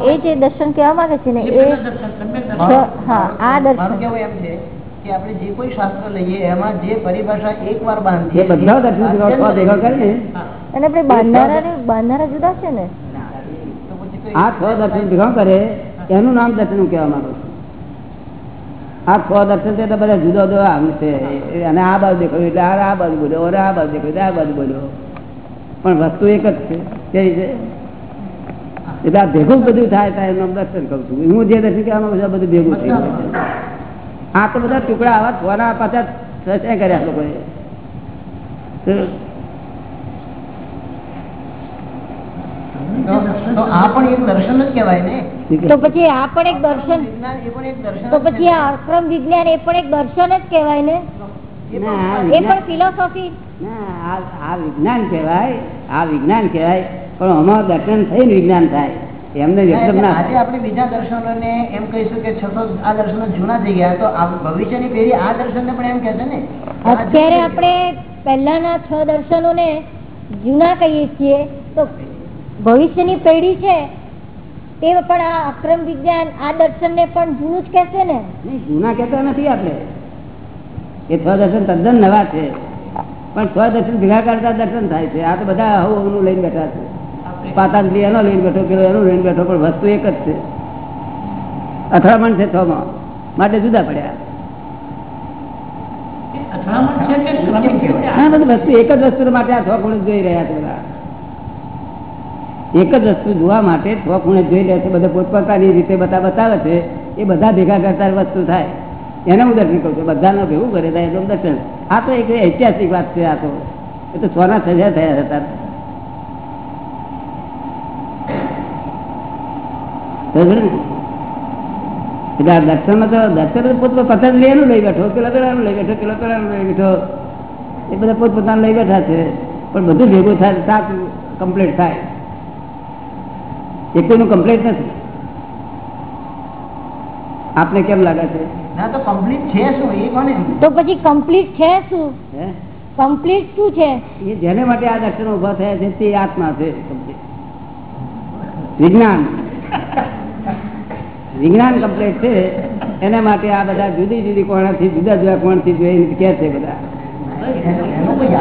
એ જે દર્શન કેવા માંગે છે? ને એ હા આ દર્શન. કેવું એમ છે કે આપણે જે કોઈ શાસ્ત્ર લઈએ એમાં જે પરિભાષા એકવાર એ બાંધીએ બધા દર્શન ભેગા કરે ને અને આપણે બાંધનારા ને બાંધારા જુદા છે ને? તો પછી તો આ છ દર્શન ભેગા કરે એનું નામ દર્શન કહેવા માંગુ છું. આ છ દર્શન છે તો બધા જુદા જુદા આમ છે. અને આ બાજુ દેખાયું એટલે આ આ બાજુ બોલ્યો અને આ બાજુ દેખાયું આ બાજુ બોલ્યો. પણ વસ્તુ એક જ છે કેવી છે? એટલે આ ભેગું બધું થાય એનું દર્શન કરું છું. હું જે દર્શન કહેવા માંગુ છું બધું ભેગું થઈ ગયું છે આ તો બધા ટુકડા આવા છોના પાછા કર્યા લોકોએ. આ પણ એક દર્શન જ કહેવાય ને? તો પછી આ પણ એક દર્શન. વિજ્ઞાન એ પણ એક દર્શન તો પછી આ અક્રમ વિજ્ઞાન એ પણ એક દર્શન જ કહેવાય ને? એ પણ ફિલોસોફી ના આ આ વિજ્ઞાન કહેવાય આ વિજ્ઞાન કહેવાય પણ આમાં દર્શન થઈને વિજ્ઞાન થાય. એમને વ્યક્ત ના આજે આપણે બીજા દર્શનોને એમ કહીશું કે છસો આ દર્શનો જૂના થઈ ગયા તો આ ભવિષ્યની પેઢી આ દર્શનને પણ એમ કહેશે ને? અત્યારે આપણે પહેલાના છ દર્શનોને જૂના કહીએ છીએ તો ભવિષ્યની પેઢી છે તે પણ આ અક્રમ વિજ્ઞાન આ દર્શનને પણ જૂનું જ કહેશે ને? જૂના કહેતા નથી આપણે. એ છ દર્શન તદ્દન નવા છે. પણ છ દર્શન ભેગા કરતા દર્શન થાય છે. આ તો બધા હવું લઈને બેઠા છે. પાતાંજલિ એનો લઈને બેઠો પેલો એનો લઈને બેઠો પણ વસ્તુ એક જ છે. અથડામણ છે છ માં માટે જુદા પડ્યા. અથડામણ છે કે ક્રમિક રીતે હા બધું વસ્તુ એક જ વસ્તુ માટે આ છ ખૂણે જોઈ રહ્યા છે બધા. એક જ વસ્તુ જોવા માટે છ ખૂણે જોઈ રહ્યા છે. બધા પોતપોતાની રીતે બધા બતાવે છે. એ બધા ભેગા કરતા વસ્તુ થાય. એને હું દર્શન કરું છું. બધાને ભેગું કરે થાય દર્શન. આ તો એક ઐતિહાસિક વાત છે આ તો. એ તો સોના સજા થયા હતા સમજ્યો ને? એટલે આ દર્શન તો દર્શન પોત પતંગ લેવાનું લઈ બેઠો. પેલા પેલાનું લઈ બેઠો પેલા પેલાનું લઈ બેઠો. એ બધા પોતપોતાનું લઈ બેઠા છે. પણ બધું ભેગું થાય સાત કમ્પ્લીટ થાય. એકનું કમ્પ્લીટ નથી. આપને કેમ લાગે છે? ના તો કમ્પ્લીટ છે શું? એ કોને તો પછી કમ્પ્લીટ છે શું? કમ્પ્લીટ શું છે? એ જેને માટે આ દર્શન ઊભા થયા છે તે આત્મા છે. વિજ્ઞાન. વિજ્ઞાન કમ્પ્લેટ છે. એના માટે આ બધા જુદી જુદી કોણથી જુદા જુદા કોણથી જોઈને કે છે બધા. નથી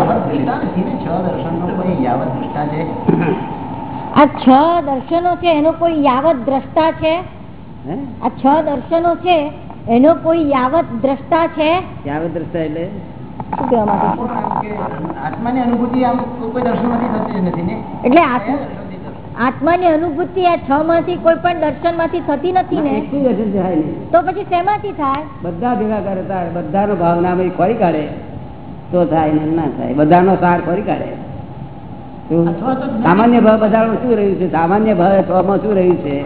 આ છ દર્શનો છે એનો કોઈ યાવત દ્રષ્ટા છે? હે? આ છ દર્શનો છે એનો કોઈ યાવત દ્રષ્ટા છે? યાવત દ્રષ્ટા એટલે? આત્માની અનુભૂતિ આમ કોઈ દર્શનમાંથી થતી નથી ને? એટલે આત્મા? આત્માની અનુભૂતિ આ છ માંથી કોઈ પણ દર્શનમાંથી થતી નથી ને દર્શન થાય નહીં તો પછી શેમાંથી થાય? બધા ભેગા કરે બધાનો ભાવના ખોરી કાઢે. તો થાય ને ના થાય? બધાનો સાર ખોરી કાઢે. શું? સામાન્ય ભાવ બધાનું શું રહ્યું છે? સામાન્ય ભાવ છ માં શું રહ્યું છે?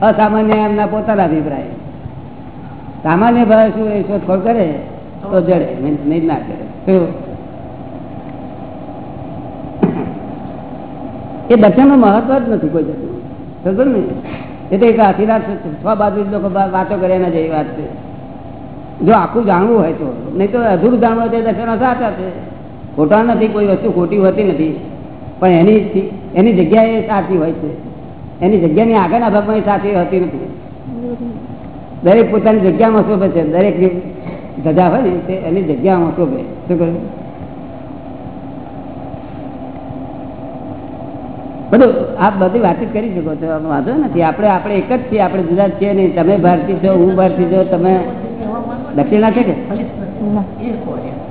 અસામાન્ય એમના પોતાના અભિપ્રાય. સામાન્ય ભાવ શું એ શોધખોળ કરે તો જડે નહીં નહીં ના કરે. શું? એ દર્શનનું મહત્વ જ નથી કોઈ જતું સમજો ને? એ તો એક આશીર્વાદ છે. બાજુ લોકો વાતો કરે એના જેવી વાત છે. જો આખું જાણવું હોય તો. નહીં તો અધૂરું જાણવું હોય તો દર્શનો સાચા છે. ખોટા નથી, કોઈ વસ્તુ ખોટી હોતી નથી. પણ એની એની જગ્યાએ સાચી હોય છે. એની જગ્યાની આગળના ભાગમાં એ સાચી હોતી નથી. દરેક પોતાની જગ્યામાં શોભે છે. દરેક ધજા હોય ને, તે એની જગ્યામાં શોભે. શું કહ્યું? બધું આપ બધી વાતચીત કરી શકો છો વાંધો નથી. આપણે આપણે એક જ છીએ આપણે જુદા છીએ નહીં તમે ભારતીય છો હું ભારતીય છો તમે દક્ષિણા છે કે? એ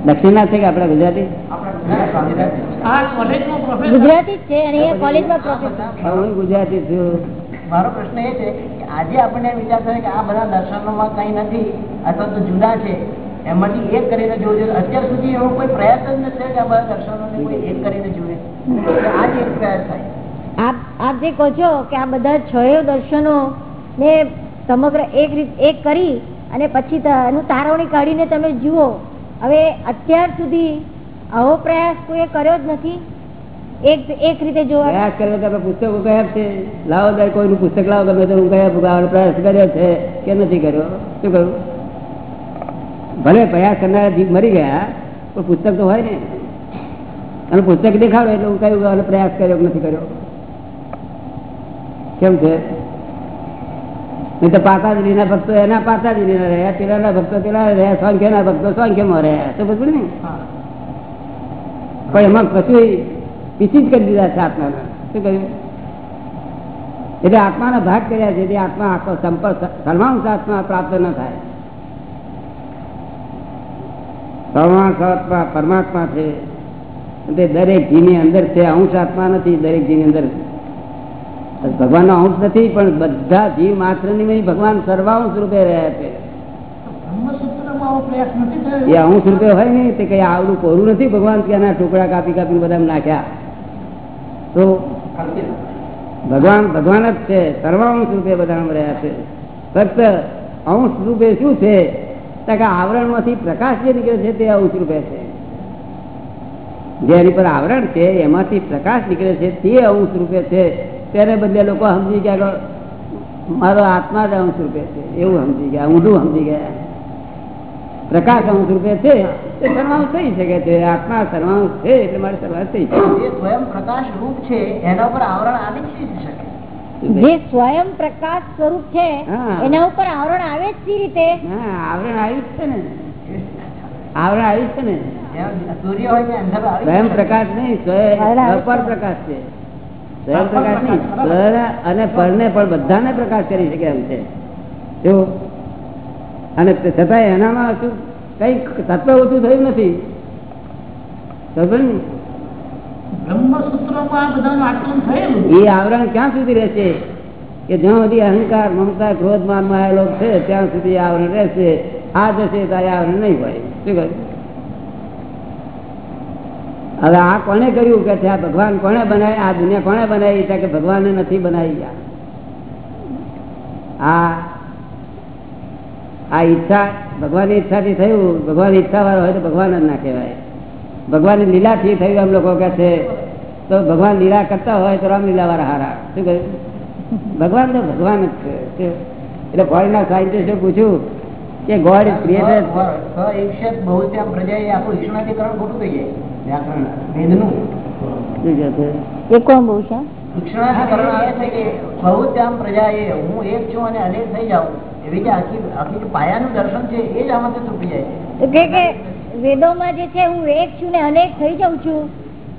દક્ષિણા છે કે આપણા ગુજરાતી? ગુજરાતી આ કોલેજમાં પ્રોફેસર ગુજરાતી જ છે અને એ કોલેજમાં પ્રોફેસર હા, હું ગુજરાતી છું. મારો પ્રશ્ન એ છે કે આજે આપણને વિચાર થાય કે આ બધા દર્શનોમાં કઈ નથી અથવા તો જુદા છે. એમાંથી એક કરીને જોવું જોઈએ અત્યાર સુધી એવો કોઈ પ્રયાસ જ નથી કે આ બધા દર્શનોને કોઈ એક કરીને જોવે. આજે એક પ્રયાસ થાય. આપ આપ જે કહો છો કે આ બધા છયો દર્શનો ને સમગ્ર એક રીત એક કરી અને પછી એનું તારવણી કાઢીને તમે જુઓ, હવે અત્યાર સુધી આવો પ્રયાસ કોઈ કર્યો જ નથી? એક એક રીતે જોવા પ્રયાસ કર્યો તમે પુસ્તકો કયા છે? લાવો દર કોઈનું પુસ્તક લાવો ગમે તો હું કયા પ્રયાસ કર્યો છે? કે નથી કર્યો? શું કહ્યું? ભલે પ્રયાસ કરનારા જીવ મરી ગયા, પણ પુસ્તક તો હોય ને. અને પુસ્તક દેખાડો એટલે હું કયું પ્રયાસ કર્યો નથી કર્યો? કેમ છે? નહીં તો પાતાજીના ભક્તો એના પાતાજીના રહ્યા. પેલાના ભક્તો પેલા રહ્યા સ્વાંખ્યના ભક્તો સ્વાંખ્યમાં રહ્યા. તો બધું ને પણ એમાં કશું પીસી જ કરી દીધા છે આત્માના. શું કહ્યું? એટલે આત્માના ભાગ કર્યા છે આત્મા આખો સંપર્ક સર્વાંશ આત્મા પ્રાપ્ત ન થાય. સર્વાંશ આત્મા પરમાત્મા છે. તે દરેક જીની અંદર છે અંશ આત્મા નથી દરેક જીની અંદર ભગવાનનો અંશ નથી, પણ બધા જીવ માત્રની ભગવાન સર્વાંશ રૂપે રહ્યા છે. એ અંશ રૂપે હોય ને, તે કઈ આવડું કોરું નથી ભગવાન ત્યાંના ટુકડા કાપી કાપી બધા નાખ્યા. તો ભગવાન ભગવાન જ છે, સર્વાંશ રૂપે બધા રહ્યા છે. ફક્ત અંશ રૂપે શું છે? આવરણમાંથી પ્રકાશ જે નીકળે છે તે અંશ રૂપે છે. જેની પર આવરણ છે, એમાંથી પ્રકાશ નીકળે છે, તે અંશ રૂપે છે. તેને બદલે લોકો સમજી ગયા મારો આત્મા જ અંશ રૂપે છે. એવું સમજી ગયા ઊંધું સમજી ગયા. પ્રકાશ અંશ રૂપે છે. એ સર્વાંશ થઈ શકે છે. આત્મા સર્વાંશ છે એટલે મારે સર્વાંશ થઈ શકે. સ્વયં પ્રકાશ રૂપ છે એના ઉપર આવરણ આવી જ શકે. જે સ્વયં પ્રકાશ સ્વરૂપ છે એના ઉપર આવરણ આવે જ સી રીતે? હા આવરણ આવ્યું છે ને. આવરણ આવ્યું છે ને. સૂર્ય હોય સ્વયં પ્રકાશ નહીં સ્વયં પ્રકાશ છે. પ્રકાશ પર અને પરને પણ બધાને પ્રકાશ કરી શકે એમ છે. જો? અને છતાં એનામાં શું? કઈ તત્વ ઓછું થયું નથી. ને? એ આવરણ ક્યાં સુધી રહેશે? કે જ્યાં સુધી અહંકાર મમતા ક્રોધ માન આવેલો છે ત્યાં સુધી આવરણ રહેશે. આ જશે ત્યારે આવરણ નહીં હોય. શું કહ્યું? હવે આ કોને કર્યું કે આ ભગવાન કોને બનાવી આ દુનિયા કોને બનાવી? કે ભગવાને નથી બનાવી આ આ ઈચ્છા, ભગવાનની ઈચ્છાથી થયું. ભગવાન ઈચ્છા વાળો હોય તો ભગવાન જ ના કહેવાય. ભગવાનની લીલાથી થયું એમ લોકો કહે છે. તો ભગવાન લીલા કરતા હોય તો રામલીલા વાળા હારા. શું કહ્યું? ભગવાન તો ભગવાન જ છે? એટલે ફોરેનના સાયન્ટિસ્ટે પૂછ્યું કે ગોડ ક્રિએટેડ સ- સ પ્રજા આખું ઈશ્વરાધિકરણ ખોટું થઈ જાય. વ્યાકરણ વેદનું. શું કહે છે એ કોણ બહુ છે? છે છું અનેક થઈ જાઉં. છે એ જ આમાંથી તૂટી જાય છે. તો કે કે વેદોમાં જે છે હું એક છું ને અનેક થઈ જાઉં છું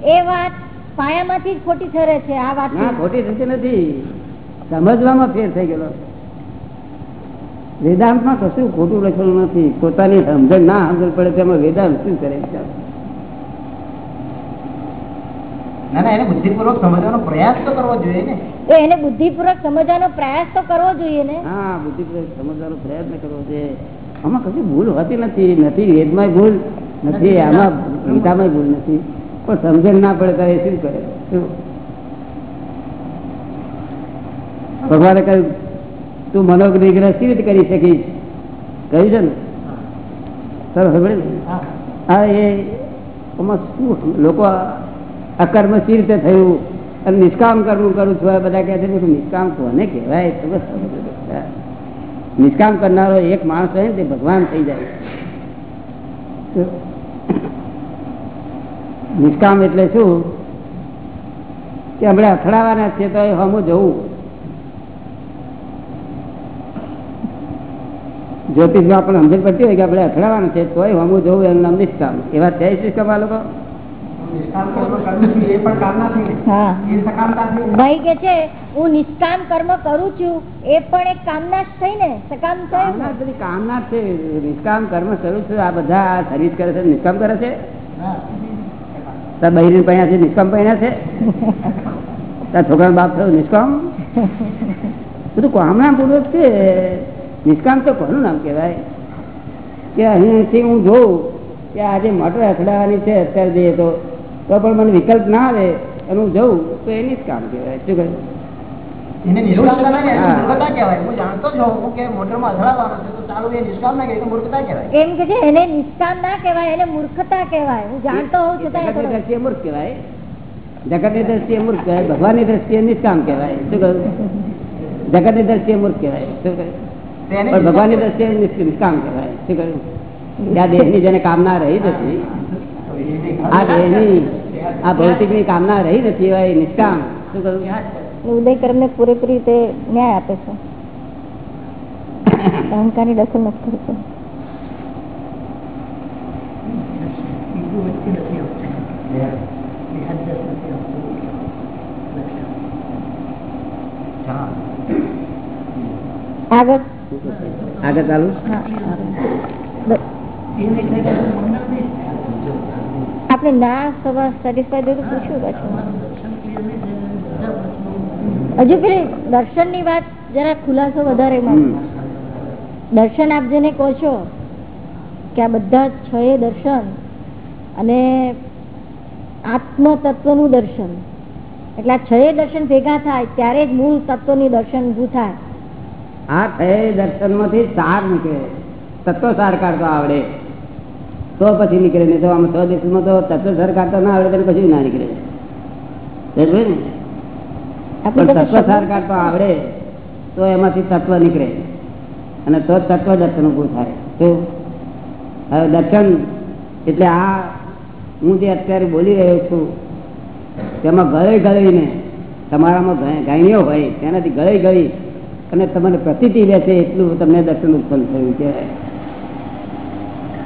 એ વાત પાયામાંથી જ ખોટી ઠરે છે આ વાત ખોટી થતી નથી. સમજવામાં ફેર થઈ ગયેલો છે. વેદાંતમાં કશું ખોટું લખેલું નથી. પોતાની સમજણ ના સમજણ પડે તેમાં વેદાંત શું કરે છે ના ના એને બુદ્ધિપૂર્વક સમજવાનો પ્રયાસ તો કરવો જોઈએ ને. તો એને બુદ્ધિપૂર્વક સમજવાનો પ્રયાસ તો કરવો જોઈએ ને. હા બુદ્ધિપૂર્વક સમજવાનો પ્રયત્ન કરવો છે આમાં કશું ભૂલ હોતી નથી. નથી વેદમાં ભૂલ નથી આમાં ગીતામાં ભૂલ નથી. પણ સમજણ ના પડે ત્યારે શું કરે? ભગવાને કહ્યું તું મનોગ્રહ કેવી રીતે કરી શકીશ? કહ્યું છે ને? સર ખબર હા. એ આમાં શું લોકો અકર્મ સી રીતે થયું? અને નિષ્કામ કર્મ કરું છું બધા કહે છે નિષ્કામ કોને કહેવાય? નિષ્કામ કરનારો એક માણસ હોય ને, તે ભગવાન થઈ જાય. નિષ્કામ એટલે શું? કે આપણે અથડાવાના છે, તો એ હમું જવું. જ્યોતિષમાં પણ સમજણ પડતી હોય કે આપણે અથડાવાના છે તોય હમું જવું, એનું નામ નિષ્કામ. એવા છે નિષ્કામ આ લોકો ભાઈ કે છે હું નિષ્કામ કર્મ કરું છું એ પણ એક કામના જ થઈ ને સકામ કામના બધી કામના છે નિષ્કામ કર્મ કરું છું આ બધા સર્વિસ કરે છે નિષ્કામ કરે છે? તાર બહેરી પૈણા છે નિષ્કામ પૈણા છે? તાર છોકરા બાપ થયો નિષ્કામ? [laughs] બધું કામના પૂર્વક છે. નિષ્કામ તો કોનું નામ કહેવાય? કે અહીંથી હું જોઉં કે આજે મોટર અથડાવાની છે અત્યારે જઈએ તો તો પણ મને વિકલ્પ ના આવે અને હું જઉં તો શું કહ્યું એને ના જ હોઉં કે મોટરમાં અથડાવાનો છે તો ચાલુ એ નિષ્કામ ના કહેવાય, એ મૂર્ખતા કહેવાય. એમ કે છે એને નિષ્કામ ના કહેવાય એને મૂર્ખતા કહેવાય. હું જાણતો હોઉં છતાં એ જગતની કરું. દ્રષ્ટિએ મૂર્ખ કહેવાય. ભગવાન દ્રષ્ટિએ મૂર્ખ કહેવાય ભગવાનની દ્રષ્ટિએ નિષ્કામ કહેવાય. શું કહ્યું જગતની દ્રષ્ટિએ મૂર્ખ કહેવાય. શું કહ્યું ભગવાનની દ્રષ્ટિએ નિષ્કામ કહેવાય. શું કહ્યું દેહની જેને કામના રહી નથી આ દેહની આ ભૌતિકની કામના રહી નથી એવા એ નિષ્કામ. શું કહ્યું? ઉદયકર્મ ને પૂરેપૂરી રીતે ન્યાય આપે છે. અહંકારની દખલ નથી કરતો. આગળ આગળ ચાલુ? હા આગળ. એને એટલે કે મંગળ નહીં. આપણે ના સેટિસ્ફાઈ થયું પૂછ્યું પાછું હજુ પેલી દર્શનની વાત જરા ખુલાસો વધારે. દર્શન આપ જેને કહો છો કે આ બધા છ એ દર્શન અને આત્મ તત્વનું દર્શન એટલે આ છ એ દર્શન ભેગા થાય ત્યારે જ મૂળ તત્વની દર્શન ઊભું થાય. આ એ દર્શનમાંથી સાર નીકળે. તત્વ સાર કાઢતો આવડે. તો પછી નીકળે નહીં. તો આમ સ્વદેશમાં તો તત્વ સરકાર કાઢતા ના આવડે તો પછી ના નીકળે. ને? પણ તત્વ સરકાર તો આવડે તો એમાંથી તત્વ નીકળે. અને તો તત્વ દર્શન ઉભું થાય. તો હવે દર્શન એટલે આ હું જે અત્યારે બોલી રહ્યો છું તેમાં ગળે ગળીને તમારામાં ગાયણીઓ હોય તેનાથી ગળે ગળી અને તમને પ્રતિતિ રહેશે એટલું તમને દર્શન ઉત્પન્ન થયું કહેવાય.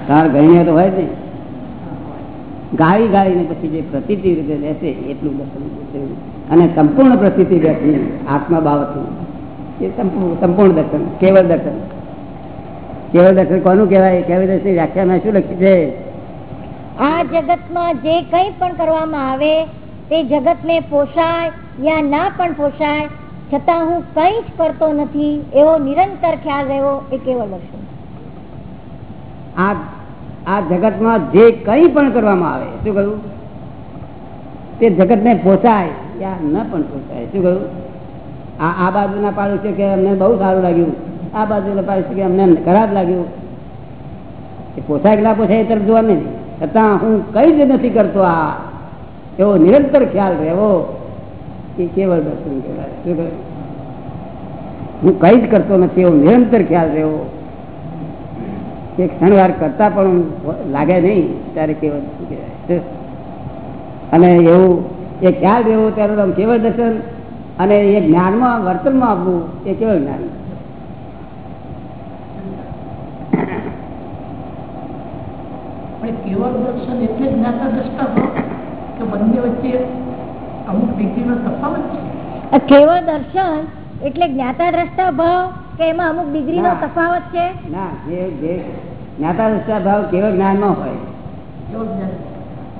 તાર ગણીએ તો હોય નહીં. ગાળી ગાળીને પછી જે પ્રતિતિ રીતે રહેશે, એટલું દર્શન અને સંપૂર્ણ પ્રતિતિ રહેતી આત્મા બાબતનું એ સંપૂર્ણ દર્શન, કેવળ દર્શન. કેવળ દર્શન કોનું કહેવાય? કેવળ દર્શન વ્યાખ્યામાં શું લખ્યું છે? આ જગતમાં જે કંઈ પણ કરવામાં આવે, તે જગતને પોષાય યા ના પણ પોષાય, છતાં હું કંઈ જ કરતો નથી, એવો નિરંતર ખ્યાલ રહેવો એ કેવળ દર્શન. આ આ જગતમાં જે કંઈ પણ કરવામાં આવે, શું કહ્યું? તે જગતને પોસાય યા ન પણ પોસાય, શું કહ્યું? આ આ બાજુના પાડું છે કે અમને બહુ સારું લાગ્યું, આ બાજુના પાડું છે કે અમને ખરાબ લાગ્યું. એ પોસાય કે ના પોસાય એ તરફ જોવા નહીં. છતાં હું કઈ જ નથી કરતો આ. એવો નિરંતર ખ્યાલ રહેવો. એ કેવળ દર્શન કહેવાય, શું કહ્યું? હું કઈ જ કરતો નથી, એવો નિરંતર ખ્યાલ રહેવો. એક ક્ષણવાર કરતા પણ લાગે નહીં ત્યારે કેવળ કહેવાય? અને એવું એ ખ્યાલ રહેવો ત્યારે આમ કેવળ દર્શન? અને એ જ્ઞાનમાં વર્તનમાં આપવું એ કેવળ જ્ઞાન? કેવળ દર્શન એટલે જ્ઞાતા દ્રષ્ટા ભાવ કે બંને વચ્ચે અમુક ડિગ્રીનો તફાવત છે? કેવળ દર્શન એટલે જ્ઞાતા દ્રષ્ટા ભાવ કે એમાં અમુક ડિગ્રીનો નો. તફાવત છે? ના જે જે જ્ઞાતા નિષ્ઠા ભાવ કેવળ જ્ઞાનમાં હોય.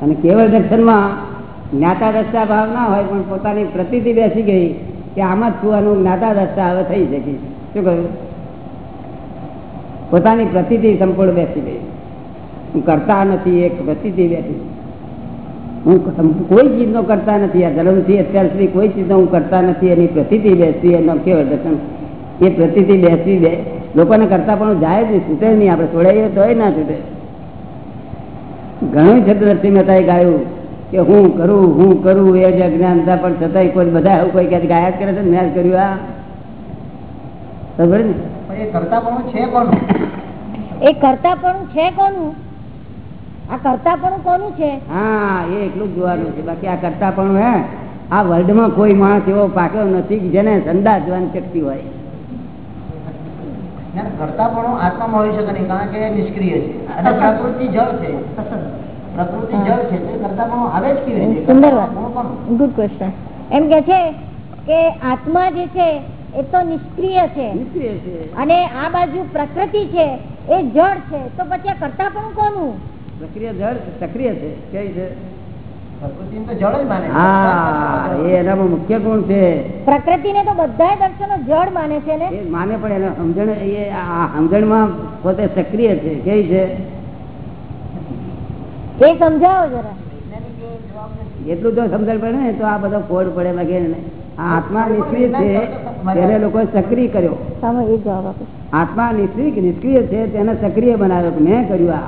અને કેવળ દર્શનમાં જ્ઞાતા દર્શા ભાવ ના હોય પણ પોતાની પ્રતિતિ બેસી ગઈ કે આમાં જ છુવાનું જ્ઞાતા દર્શા હવે થઈ શકે. શું કહ્યું? પોતાની પ્રતિતિ સંપૂર્ણ બેસી ગઈ. હું કરતા નથી એક પ્રતિતિ બેસી. હું કોઈ ચીજનો કરતા નથી. આ જન્મથી અત્યાર સુધી કોઈ ચીજનો હું કરતા નથી. એની પ્રતિતિ બેસવી એનો કેવળ દર્શન? એ પ્રતિતિ બેસવી લોકોને કરતા પણ જાય જ નહીં છૂટે નહીં આપણે છોડાઈએ તોય ના છૂટે ઘણું છે નરસિંહ મહેતાએ ગાયું કે હું કરું હું કરું એ જ અજ્ઞાનતા પણ છતાંય કોઈ બધા એવું કોઈ ક્યાંથી ગાયા જ કરે છે મેં જ કર્યું આ. ખબર ને? પણ એ કરતા પણ છે કોનું? એ કરતાપણું છે કોનું? આ કરતાપણું કોનું છે? હા એ એટલું જ જોવાનું છે. બાકી આ કરતા પણ હે આ વર્લ્ડમાં કોઈ માણસ એવો પાક્યો નથી કે જેને સંદાસ જોવાની શક્તિ હોય. કરતા પણ આત્મામાં હોઈ શકે નહીં કારણ કે એ નિષ્ક્રિય છે. અને પ્રકૃતિ જળ છે. પ્રકૃતિ જળ છે તે કરતા પણ આવે જ કેવી રીતે? સુંદર વાત. ગુડ ક્વેશ્ચન એમ કે છે કે આત્મા જે છે એ તો નિષ્ક્રિય છે. નિષ્ક્રિય છે. અને આ બાજુ પ્રકૃતિ છે એ જળ છે. તો પછી આ પણ કોનું? પ્રક્રિયા જળ સક્રિય છે કઈ છે? મુખ્ય ગુણ છે? પ્રકૃતિને તો બધા દર્શનો જળ માને છે ને. એ માને પણ એને સમજણ એ સમજણમાં પોતે સક્રિય છે કેવી છે? એ સમજાવો જરા. એટલું જો સમજણ પડે ને તો આ બધો ફોડ પડે વગેરે ને. આત્મા નિષ્ક્રિય છે તેને લોકો સક્રિય કર્યો. સામે એ જવાબ આપો. આત્મા નિષ્ક્રિય નિષ્ક્રિય છે તેને સક્રિય બનાવ્યો મેં કર્યું આ.